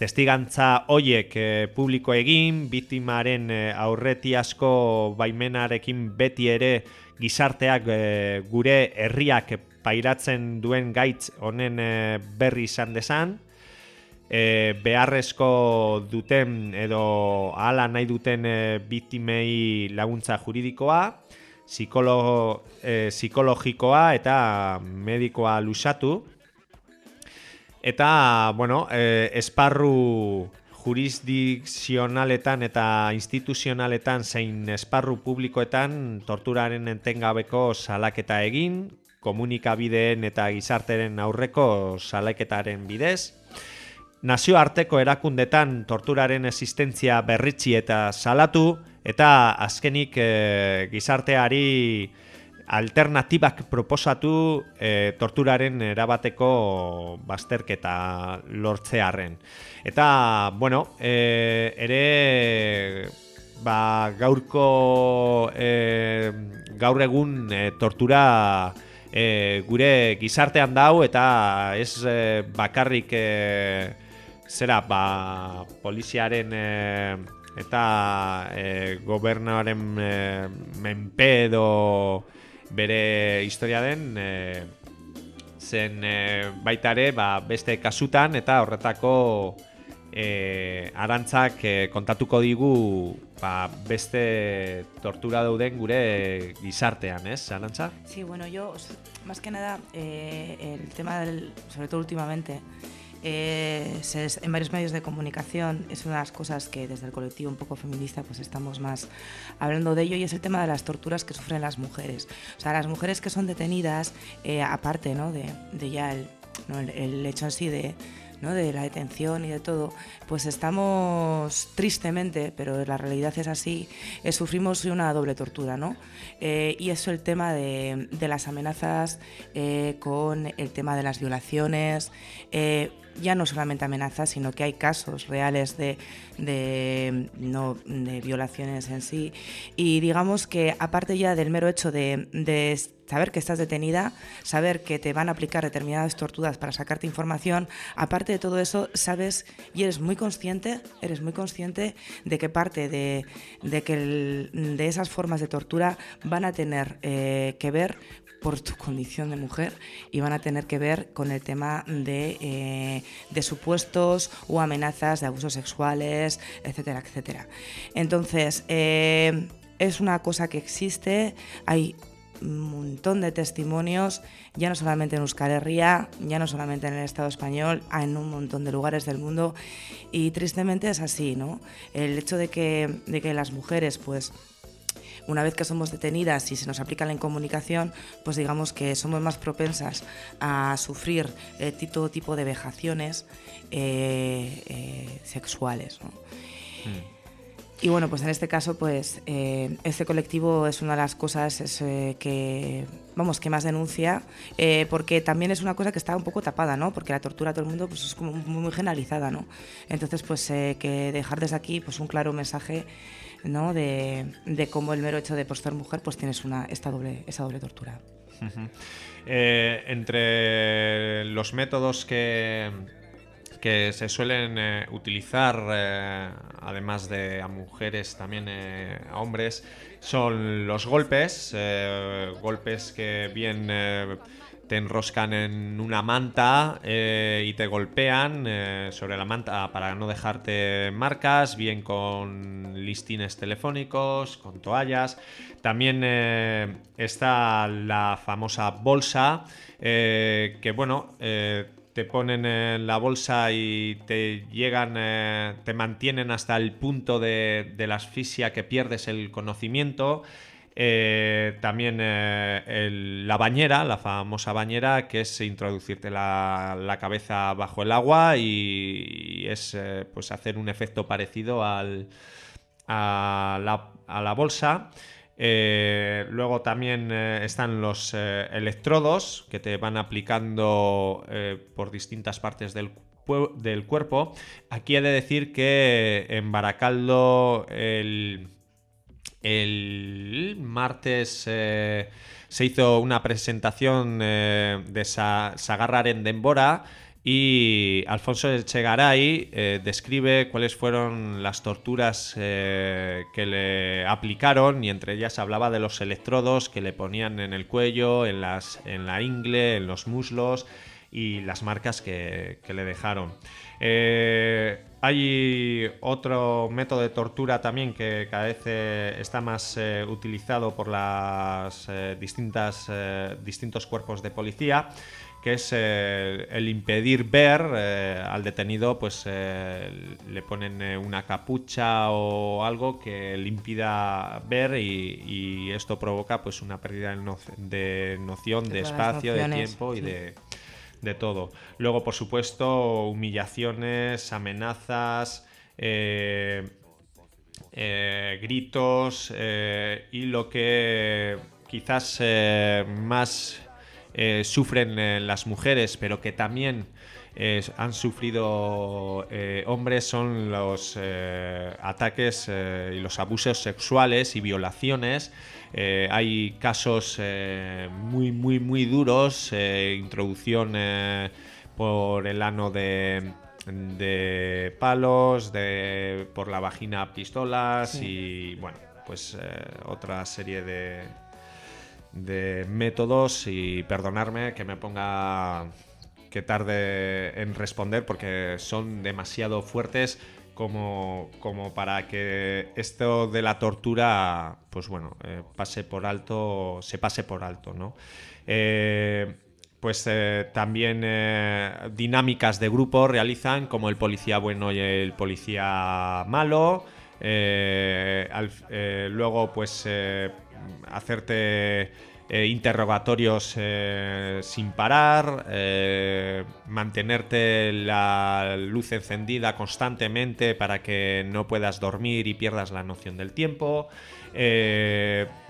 testigantza hoiek eh, publiko egin, biktimaren eh, aurreti asko baimenarekin beti ere gizarteak eh, gure herriak pairatzen duen gaitz honen eh, berri izan desan, e, beharrezko duten edo ahala nahi duten e, biktimei laguntza juridikoa, psikolo, e, psikologikoa eta medikoa lusatu. Eta, bueno, e, esparru jurisdikzionaletan eta instituzionaletan zein esparru publikoetan torturaren entengabeko salaketa egin, komunikabideen eta gizarteren aurreko salaketaren bidez, nazioarteko erakundetan torturaren existentzia berritzi eta salatu, eta azkenik e, gizarteari alternatibak proposatu e, torturaren erabateko bazterketa lortzearren. Eta, bueno, e, ere ba, gaurko e, gaur egun e, tortura e, gure gizartean dau eta ez e, bakarrik e, zera ba, poliziaren e, eta e, gobernuaren e, menpe edo bere historia den e, zen e, baita ere ba, beste kasutan eta horretako e, arantzak e, kontatuko digu ba, beste tortura dauden gure gizartean, ez, arantza?
Sí, bueno, yo, más que nada, eh, el tema del, sobre todo últimamente, eh, en varios medios de comunicación es una de las cosas que desde el colectivo un poco feminista pues estamos más hablando de ello y es el tema de las torturas que sufren las mujeres. O sea, las mujeres que son detenidas, eh, aparte ¿no? de, ya el, hecho en sí de, la detención y de todo, pues estamos tristemente, pero la realidad es así, eh, sufrimos una doble tortura, ¿no? Eh, y eso el tema de, las amenazas con el tema de las violaciones, ya no solamente amenazas, sino que hay casos reales de, de, no, de violaciones en sí. Y digamos que aparte ya del mero hecho de, de saber que estás detenida, saber que te van a aplicar determinadas torturas para sacarte información, aparte de todo eso, sabes y eres muy consciente, eres muy consciente de que parte de, de que de esas formas de tortura van a tener eh, que ver por tu condición de mujer y van a tener que ver con el tema de, eh, de supuestos o amenazas de abusos sexuales, etcétera, etcétera. Entonces, eh, es una cosa que existe, hay un montón de testimonios, ya no solamente en Euskal Herria, ya no solamente en el Estado español, en un montón de lugares del mundo y tristemente es así, ¿no? El hecho de que, de que las mujeres, pues, una vez que somos detenidas y se nos aplica la incomunicación, pues digamos que somos más propensas a sufrir eh, todo tipo de vejaciones eh, eh, sexuales. ¿no? Y bueno, pues en este caso, pues eh, este colectivo es una de las cosas es, eh, que, vamos, que más denuncia, eh, porque también es una cosa que está un poco tapada, ¿no? Porque la tortura a todo el mundo pues, es como muy, muy generalizada, ¿no? Entonces, pues que dejar desde aquí pues un claro mensaje, ¿no? De, de cómo el mero hecho de por ser mujer, pues tienes una, esta doble, esa doble tortura.
Eh, entre los métodos que, que se suelen eh, utilizar, eh, además de a mujeres, también a hombres, son los golpes, golpes que bien te enroscan en una manta eh, y te golpean eh, sobre la manta para no dejarte marcas, bien con listines telefónicos, con toallas. También eh, está la famosa bolsa, que bueno, te ponen en la bolsa y te llegan, te mantienen hasta el punto de, de la asfixia que pierdes el conocimiento. Eh, también eh, la bañera, la famosa bañera, que es introducirte la, la cabeza bajo el agua y, es eh, pues hacer un efecto parecido al, a, la, a la bolsa. Luego también están los electrodos que te van aplicando por distintas partes del, del cuerpo. Aquí he de decir que en Baracaldo el, el martes eh, se hizo una presentación eh, de Sa Sagarraren Denbora y Alfonso Echegaray eh, describe cuáles fueron las torturas que le aplicaron y entre ellas hablaba de los electrodos que le ponían en el cuello, en la ingle, en los muslos y las marcas que, que le dejaron. Eh, hay otro método de tortura también que cada vez eh, está más eh, utilizado por las eh, distintas eh, distintos cuerpos de policía que es eh, el impedir ver al detenido pues eh, le ponen una capucha o algo que le impida ver y, y esto provoca pues una pérdida de, no- de noción de, espacio de tiempo y
sí.
de de todo. Luego, por supuesto, humillaciones, amenazas, eh, eh, gritos eh, y lo que quizás más sufren las mujeres, pero que también han sufrido hombres son los ataques y los abusos sexuales y violaciones. Eh, hay casos eh, muy, muy, muy duros. eh, introducción por el ano de, de palos, de, por la vagina pistolas
Sí.
y bueno, pues otra serie de, de métodos y perdonarme que me ponga que tarde en responder porque son demasiado fuertes como, como para que esto de la tortura pues bueno eh, pase por alto se pase por alto no Eh, pues eh, también dinámicas de grupo realizan como el policía bueno y el policía malo al- luego pues hacerte eh, interrogatorios eh, sin parar, eh, mantenerte la luz encendida constantemente para que no puedas dormir y pierdas la noción del tiempo,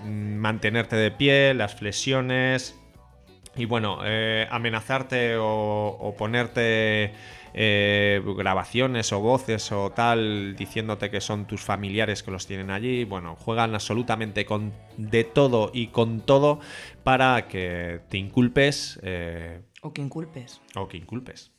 mantenerte de pie, las flexiones, y bueno, amenazarte o ponerte eh, grabaciones o voces o tal diciéndote que son tus familiares que los tienen allí. Bueno, juegan absolutamente con de todo y con todo para que te inculpes eh,
O que inculpes.
o que inculpes.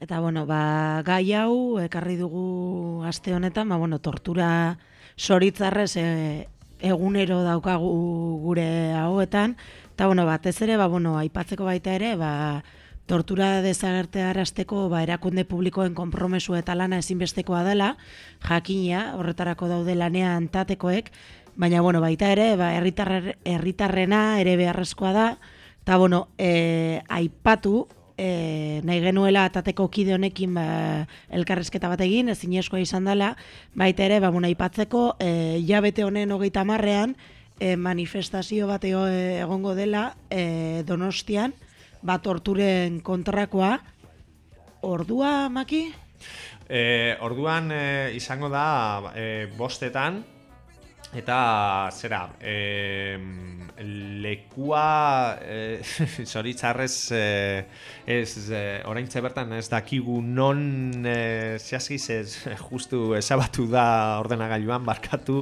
Eta bueno, ba, gai hau ekarri dugu aste honetan, ba, bueno, tortura soritzarrez e, egunero daukagu gure hauetan, eta bueno, batez ere, ba, bueno, aipatzeko baita ere, ba, tortura desagertearazteko ba, erakunde publikoen konpromesu eta lana ezinbestekoa dela, jakina, horretarako daude lanean tatekoek, baina bueno, baita ere, ba, herritarrer- herritarrena ere beharrezkoa da, eta bueno, e, aipatu, e, nahi genuela tateko kide honekin ba, elkarrezketa bat egin, ezin izan dela, baita ere, ba, bueno, aipatzeko, e, jabete honen hogeita marrean, e, manifestazio bat ego- egongo dela e, donostian, ba, torturen kontrakoa, ordua, maki?
Eh, orduan eh, izango da eh, bostetan eta zera eh, lekua eh, zoritzarrez eh, ez eh, oraintze bertan ez dakigu non eh, zehazkiz ez justu ezabatu da ordenagailuan barkatu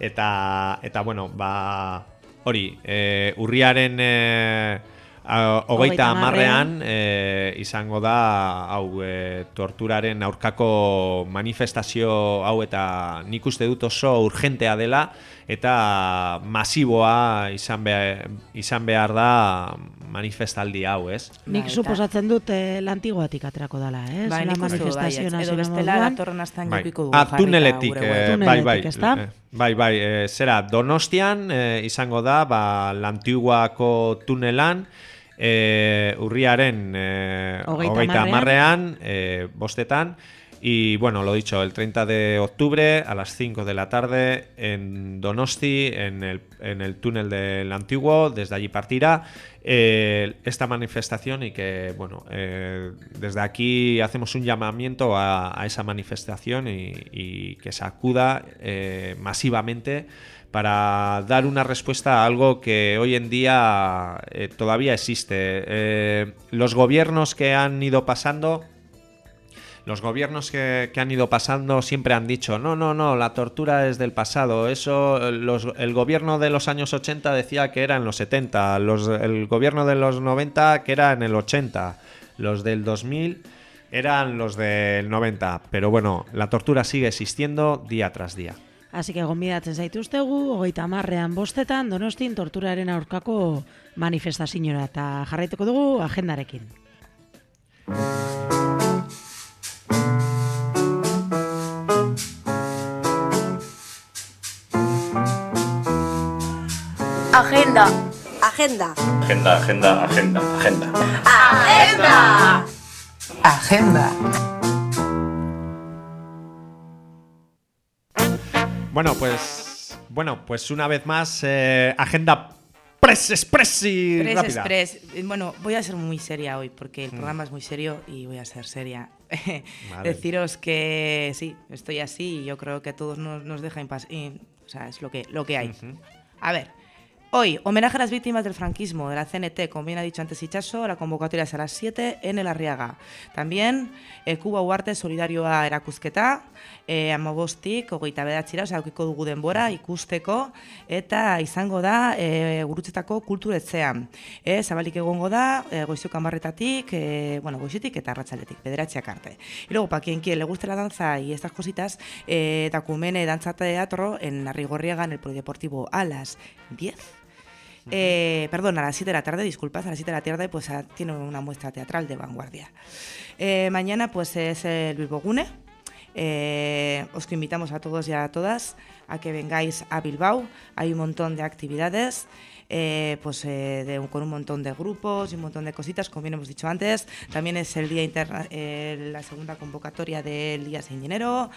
eta eta bueno ba hori eh, urriaren a-
Hogeita hamarrean.
e, izango da hau e, torturaren aurkako manifestazio hau eta nik uste dut oso urgentea dela eta masiboa izan behar, izan behar da manifestaldi hau, ez?
Nik suposatzen dut eh, lantigoatik aterako dela, ez?
Bai,
La
baietz.
hasi
Edo bestela datorren astean
Bai.
jokiko dugu
Ah, tuneletik, eh,
web.
bai, bai, eh, bai, bai, eh, zera, Donostian eh, izango da, ba, Lantiguako tunelan, eh, urriaren eh,
Hogeita
eh, bostetan, y bueno, lo dicho, el 30 de octubre a las 5 de la tarde en Donosti, en el, en el túnel del Antiguo, desde allí partirá eh, esta manifestación y que, bueno, eh, desde aquí hacemos un llamamiento a, a esa manifestación y, y que se acuda eh, masivamente para dar una respuesta a algo que hoy en día eh, todavía existe. Eh, los gobiernos que han ido pasando los gobiernos que, han ido pasando siempre han dicho, no, no, no, la tortura es del pasado. Eso, el gobierno de los años 80 decía que era en los 70, los, el gobierno de los 90 que era en el 80, los del 2000 eran los del 90. Pero bueno, la tortura sigue existiendo día tras día.
Así que gonbidatzen zaituztegu, hogeita marrean bostetan, donostin torturaren aurkako manifestaziora eta jarraituko dugu agendarekin.
Agenda.
Agenda.
Agenda, agenda, agenda, agenda.
Agenda.
Agenda.
Bueno, pues, bueno, pues una vez más, eh, agenda press express y
Press
rápida.
Express. Eh, Bueno, voy a ser muy seria hoy porque el
Mm.
programa es muy serio y voy a ser seria. Deciros que sí, estoy así y yo creo que a todos nos, nos deja impas y, O sea, es lo que, lo que hay. A ver, Hoy, homenaje a las víctimas del franquismo de la CNT, como bien ha dicho antes Ichaso, la convocatoria es a las 7 en el Arriaga. También, eh, Cuba Uarte Solidarioa erakusketa, eh, amabostik, hogeita bedatxira, osea, eukiko dugu denbora, ikusteko, eta izango da, eh, gurutzetako kulturetzean. Eh, zabalik egongo da, eh, goizuk amarretatik, eh, bueno, goizetik eta arratzaletik, bederatziak arte. Y luego, para quien, quien le guste la danza y estas cositas, eh, Tacumene Danza Teatro en Arrigorriaga, en el Polideportivo, a las 10. Eh, perdón, a las 7 de la tarde, disculpas, a las 7 de la tarde pues ah, tiene una muestra teatral de vanguardia. Eh, mañana pues es el Bilbo Gune. Eh, os invitamos a todos y a todas a que vengáis a Bilbao. Hay un montón de actividades. Eh, pues eh, de con un montón de grupos y un montón de cositas, como bien hemos dicho antes. También es el día interna eh, la segunda convocatoria del Día Sin Dinero.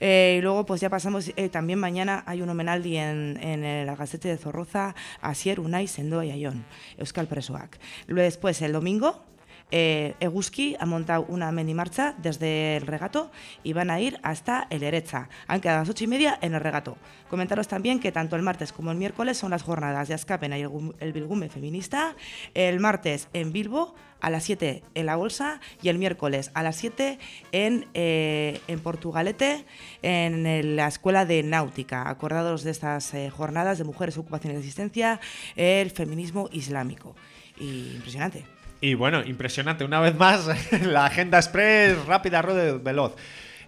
Eh, y luego, pues ya pasamos, eh, también mañana hay un homenaldi en, en el Gazete de Zorroza a Sier Unai Sendoa y Ayón, Euskal Presoak. Luego, Después, el domingo, eh, Eguski ha montado una mini marcha desde el regato y van a ir hasta el Erecha. Han quedado a las ocho y media en el regato. Comentaros también que tanto el martes como el miércoles son las jornadas de Azcapena y el, gum- el Bilgume feminista. El martes en Bilbo a las 7 en la Bolsa y el miércoles a las 7 en, eh, en Portugalete, en la Escuela de Náutica. Acordados de estas eh, jornadas de mujeres, ocupación y resistencia, el feminismo islámico. Impresionante.
Y bueno, impresionante, una vez más, la agenda express rápida, rueda veloz.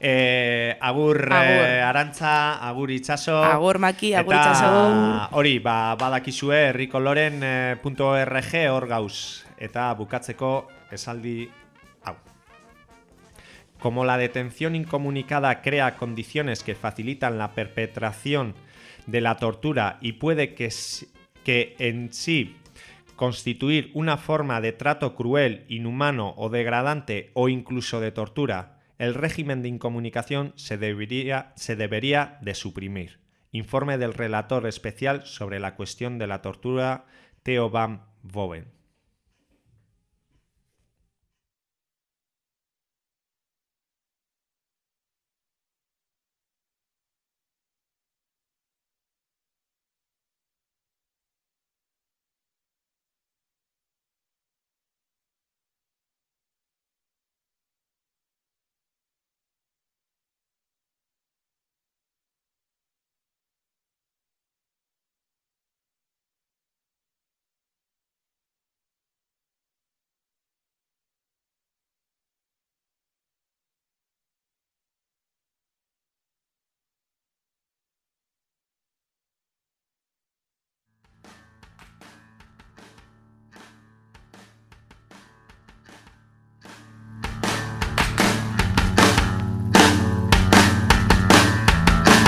Eh, agur,
Agur.
Eh, arantza, agur itxaso.
Agur, Maki, agur, itxaso.
Hori, ba, badakizue herrikoloren.org hor gauz. Eta bukatzeko esaldi hau. Como la detención incomunicada crea condiciones que facilitan la perpetración de la tortura y puede que, que en sí constituir una forma de trato cruel, inhumano o degradante o incluso de tortura, el régimen de incomunicación se debería, se debería de suprimir. Informe del relator especial sobre la cuestión de la tortura, Theo Van Boven.